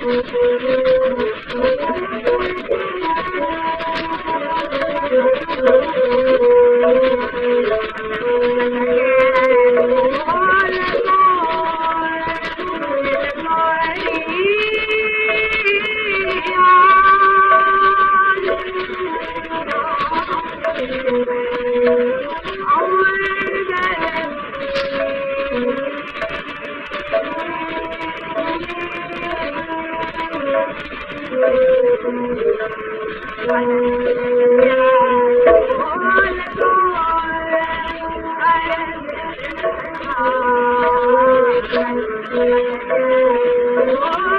Thank you. 국민ively God God God